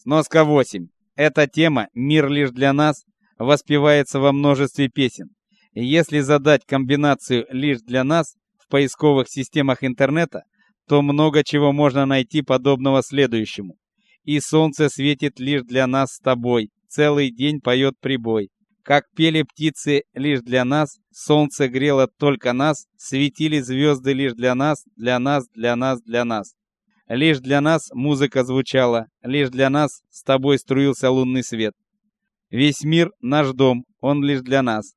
Сноска 8. Эта тема «Мир лишь для нас» воспевается во множестве песен. Если задать комбинацию «лишь для нас» в поисковых системах интернета, то много чего можно найти подобного следующему. И солнце светит лишь для нас с тобой, целый день поет прибой. Как пели птицы лишь для нас, солнце грело только нас, светили звезды лишь для нас, для нас, для нас, для нас. Лишь для нас музыка звучала, лишь для нас с тобой струился лунный свет. Весь мир наш дом, он лишь для нас.